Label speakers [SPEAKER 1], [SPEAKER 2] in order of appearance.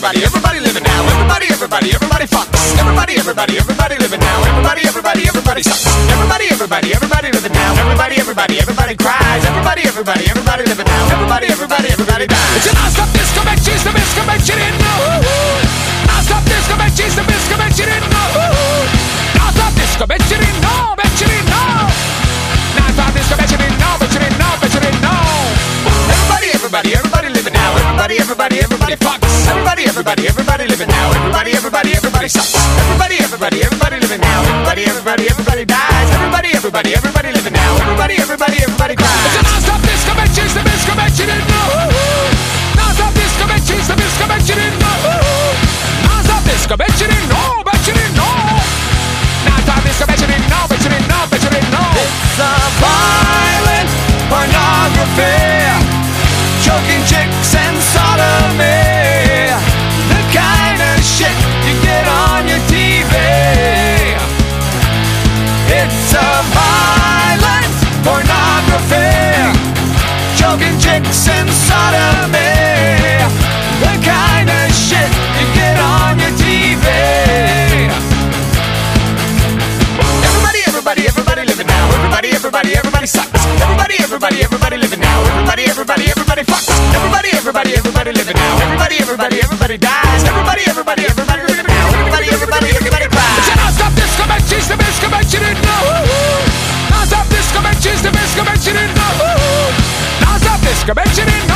[SPEAKER 1] everybody, everybody living now. Everybody, everybody, everybody fucks. Everybody, everybody, everybody living now. Everybody, everybody, everybody sucks. Everybody, everybody, everybody living now. Everybody, everybody, everybody cries. Everybody, everybody, everybody living now. Everybody, everybody. Everybody, everybody, everybody living now. Everybody, everybody, everybody dies. Everybody, everybody, everybody living now. Everybody, everybody, everybody cries. It's a non-stop disco bitch, it's the disco bitch you didn't know. Non-stop disco bitch, it's the disco bitch you didn't know. Non-stop disco
[SPEAKER 2] bitch Scabecci